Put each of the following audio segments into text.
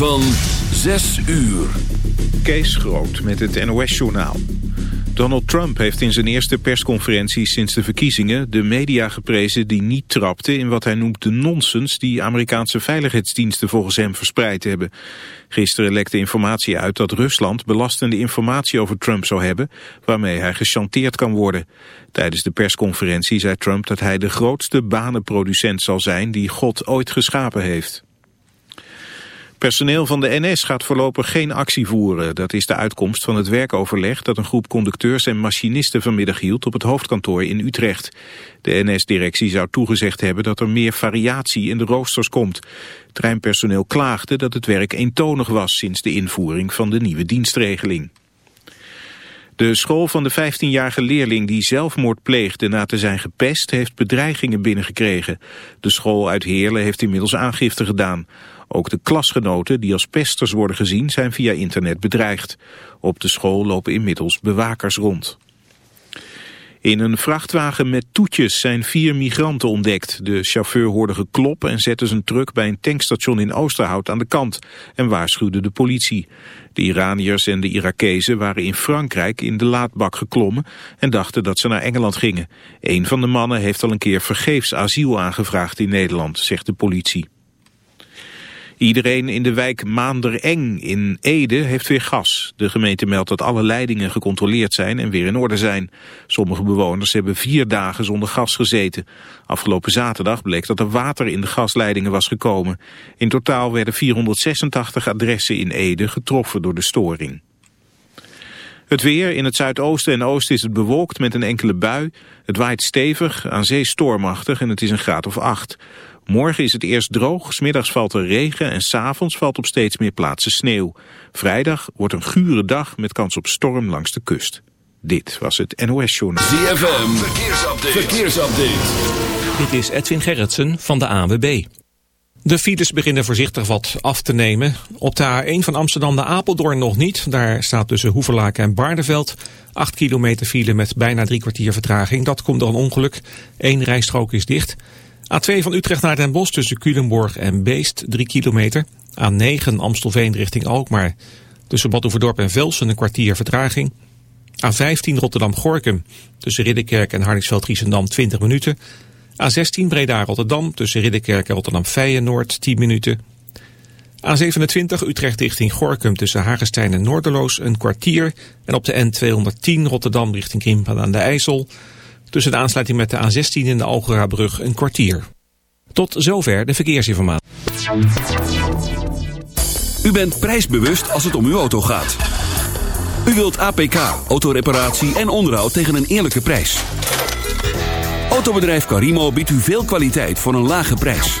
Van 6 uur. Kees Groot met het NOS-journaal. Donald Trump heeft in zijn eerste persconferentie sinds de verkiezingen de media geprezen die niet trapten in wat hij noemt de nonsens die Amerikaanse veiligheidsdiensten volgens hem verspreid hebben. Gisteren lekte informatie uit dat Rusland belastende informatie over Trump zou hebben waarmee hij gechanteerd kan worden. Tijdens de persconferentie zei Trump dat hij de grootste banenproducent zal zijn die God ooit geschapen heeft. Personeel van de NS gaat voorlopig geen actie voeren. Dat is de uitkomst van het werkoverleg dat een groep conducteurs en machinisten vanmiddag hield op het hoofdkantoor in Utrecht. De NS-directie zou toegezegd hebben dat er meer variatie in de roosters komt. Treinpersoneel klaagde dat het werk eentonig was sinds de invoering van de nieuwe dienstregeling. De school van de 15-jarige leerling die zelfmoord pleegde na te zijn gepest heeft bedreigingen binnengekregen. De school uit Heerlen heeft inmiddels aangifte gedaan. Ook de klasgenoten die als pesters worden gezien zijn via internet bedreigd. Op de school lopen inmiddels bewakers rond. In een vrachtwagen met toetjes zijn vier migranten ontdekt. De chauffeur hoorde geklop en zette zijn truck bij een tankstation in Oosterhout aan de kant en waarschuwde de politie. De Iraniërs en de Irakezen waren in Frankrijk in de laadbak geklommen en dachten dat ze naar Engeland gingen. Een van de mannen heeft al een keer vergeefs asiel aangevraagd in Nederland, zegt de politie. Iedereen in de wijk Maandereng in Ede heeft weer gas. De gemeente meldt dat alle leidingen gecontroleerd zijn en weer in orde zijn. Sommige bewoners hebben vier dagen zonder gas gezeten. Afgelopen zaterdag bleek dat er water in de gasleidingen was gekomen. In totaal werden 486 adressen in Ede getroffen door de storing. Het weer, in het zuidoosten en oosten is het bewolkt met een enkele bui. Het waait stevig, aan zee stormachtig en het is een graad of acht. Morgen is het eerst droog, smiddags valt er regen en s'avonds valt op steeds meer plaatsen sneeuw. Vrijdag wordt een gure dag met kans op storm langs de kust. Dit was het NOS Journaal. ZFM, verkeersupdate. verkeersupdate. Dit is Edwin Gerritsen van de ANWB. De files beginnen voorzichtig wat af te nemen. Op de A1 van Amsterdam naar Apeldoorn nog niet. Daar staat tussen Hoeverlaken en Baardeveld 8 kilometer file met bijna drie kwartier vertraging. Dat komt door een ongeluk. Eén rijstrook is dicht. A2 van Utrecht naar Den Bosch tussen Culemborg en Beest, 3 kilometer. A9 Amstelveen richting Alkmaar. Tussen Badhoevedorp en Velsen een kwartier vertraging. A15 Rotterdam-Gorkum. Tussen Ridderkerk en Hardingsveld-Giessendam 20 minuten. A16 Breda-Rotterdam. Tussen Ridderkerk en Rotterdam-Feyenoord 10 minuten. A27 Utrecht richting Gorkum tussen Hagestein en Noorderloos een kwartier. En op de N210 Rotterdam richting Krimpen aan de IJssel... Tussen de aansluiting met de A16 en de Algera-brug een kwartier. Tot zover de verkeersinformatie. U bent prijsbewust als het om uw auto gaat. U wilt APK, autoreparatie en onderhoud tegen een eerlijke prijs. Autobedrijf Carimo biedt u veel kwaliteit voor een lage prijs.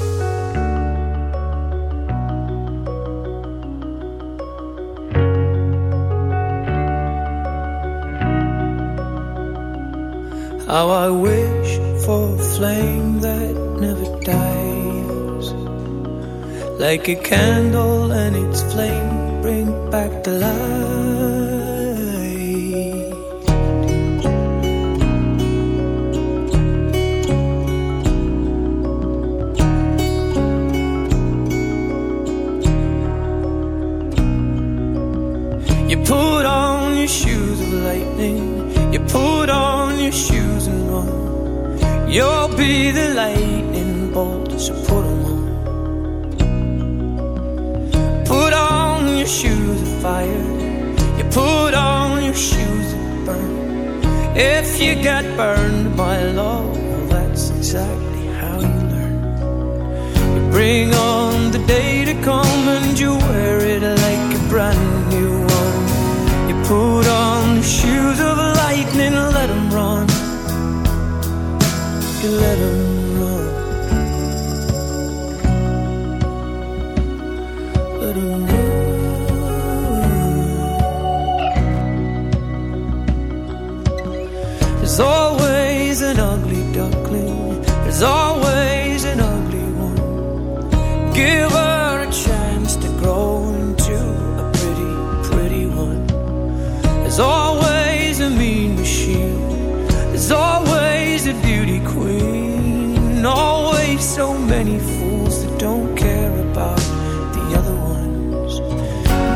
How I wish for a flame that never dies. Like a candle and its flame bring back the light. You put on your shoes of lightning. You put on your shoes and run. You'll be the lightning bolt, so put them on. Put on your shoes of fire. You put on your shoes of burn. If you got burned by love, well, that's exactly how you learn. You bring on the day to come and you wear it like a brand can let them run. Let them run. There's always an ugly duckling. There's always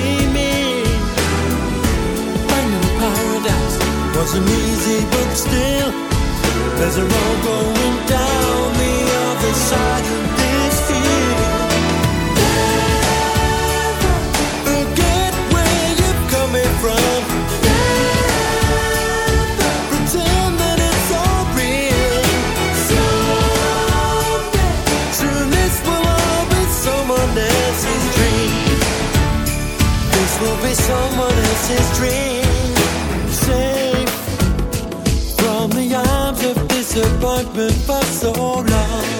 dreaming. Finding paradise wasn't easy, but still, there's a road going down the other side. be someone else's dream. Safe from the arms of disappointment for so long.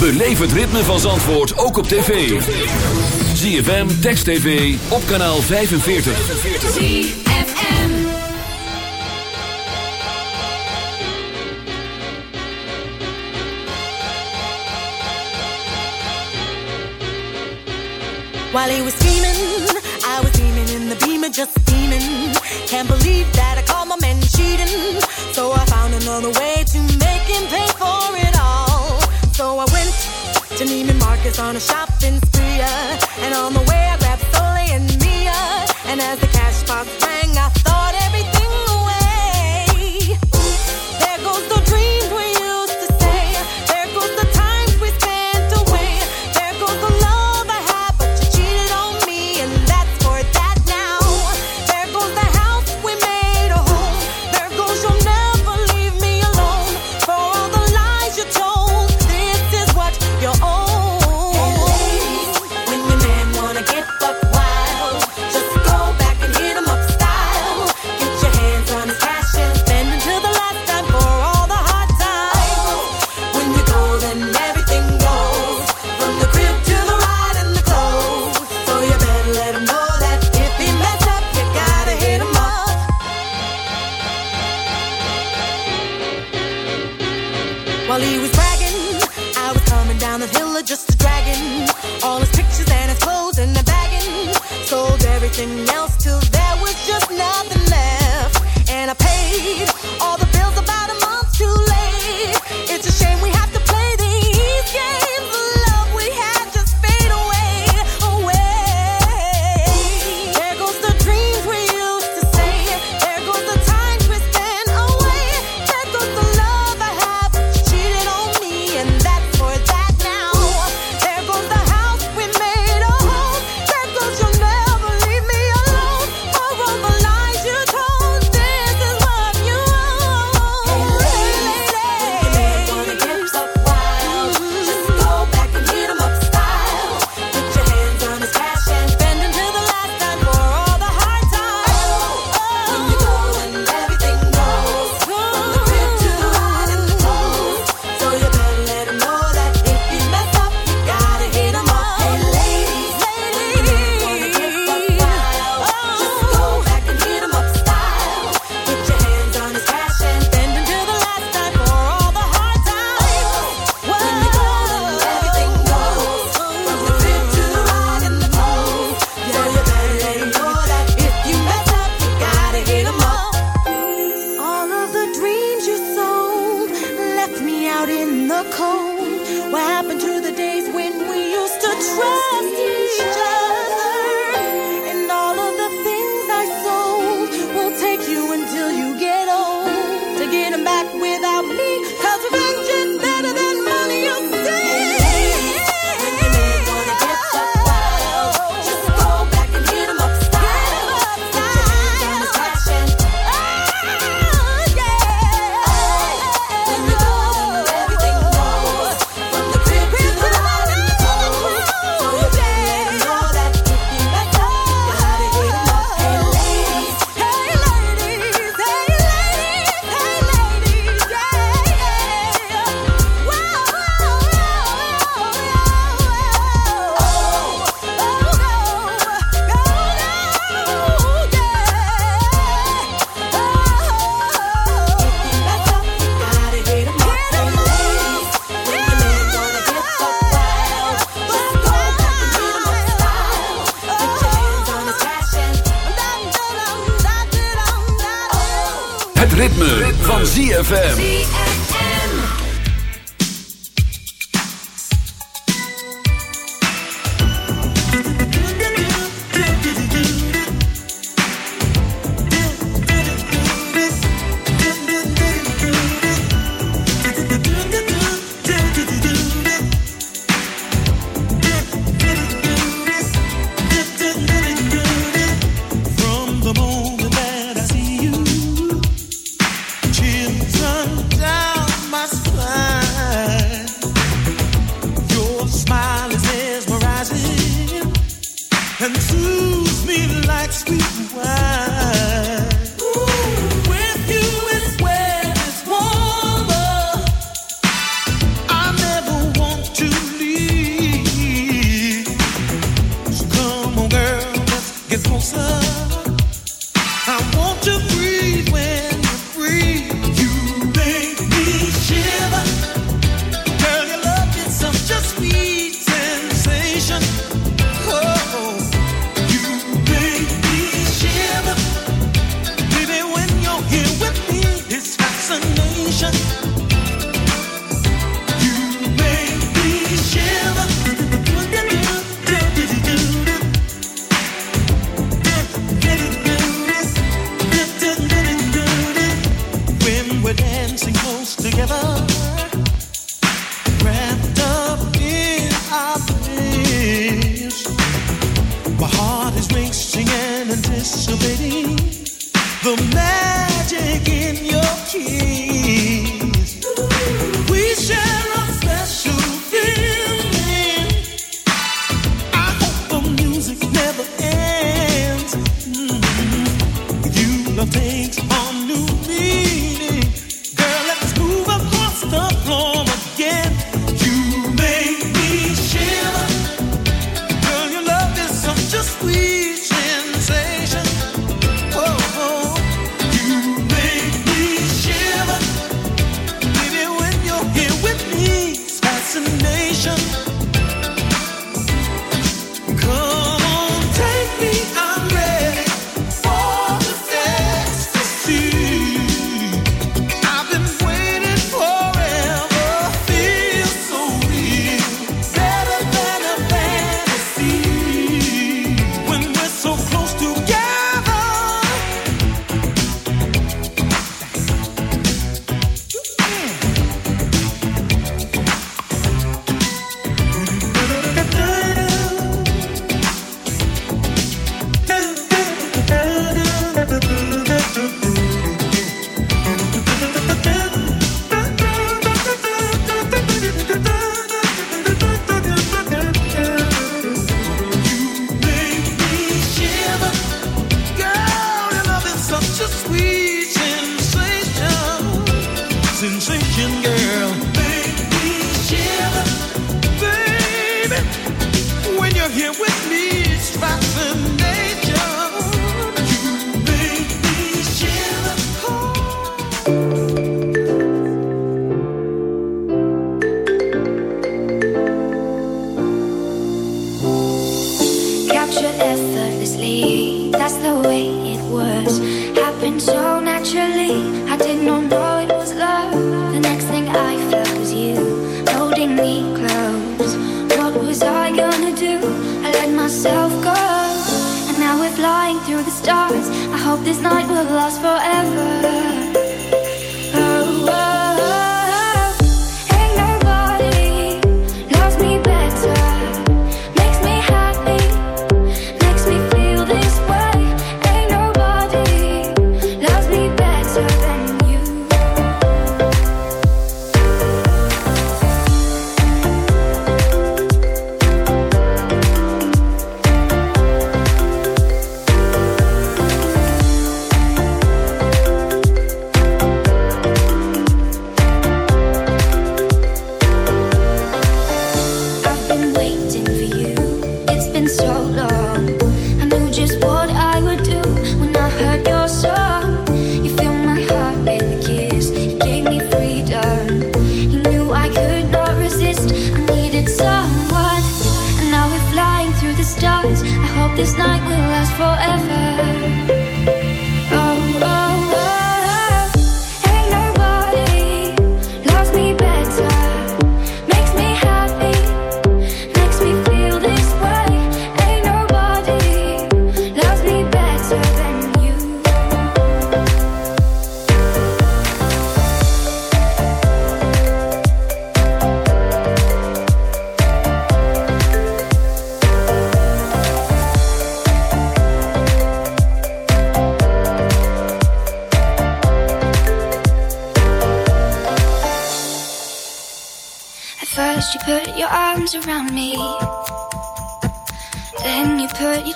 Beleef het ritme van Zandvoort ook op tv. ZFM, Text TV, op kanaal 45. ZFM While he was dreaming, I was steaming in the beamer, just steaming. Can't believe that I called my men cheating. So I found another way to. Marcus on a shopping spree, uh. and on the way I grab Soli and Mia, and as the cash box rang.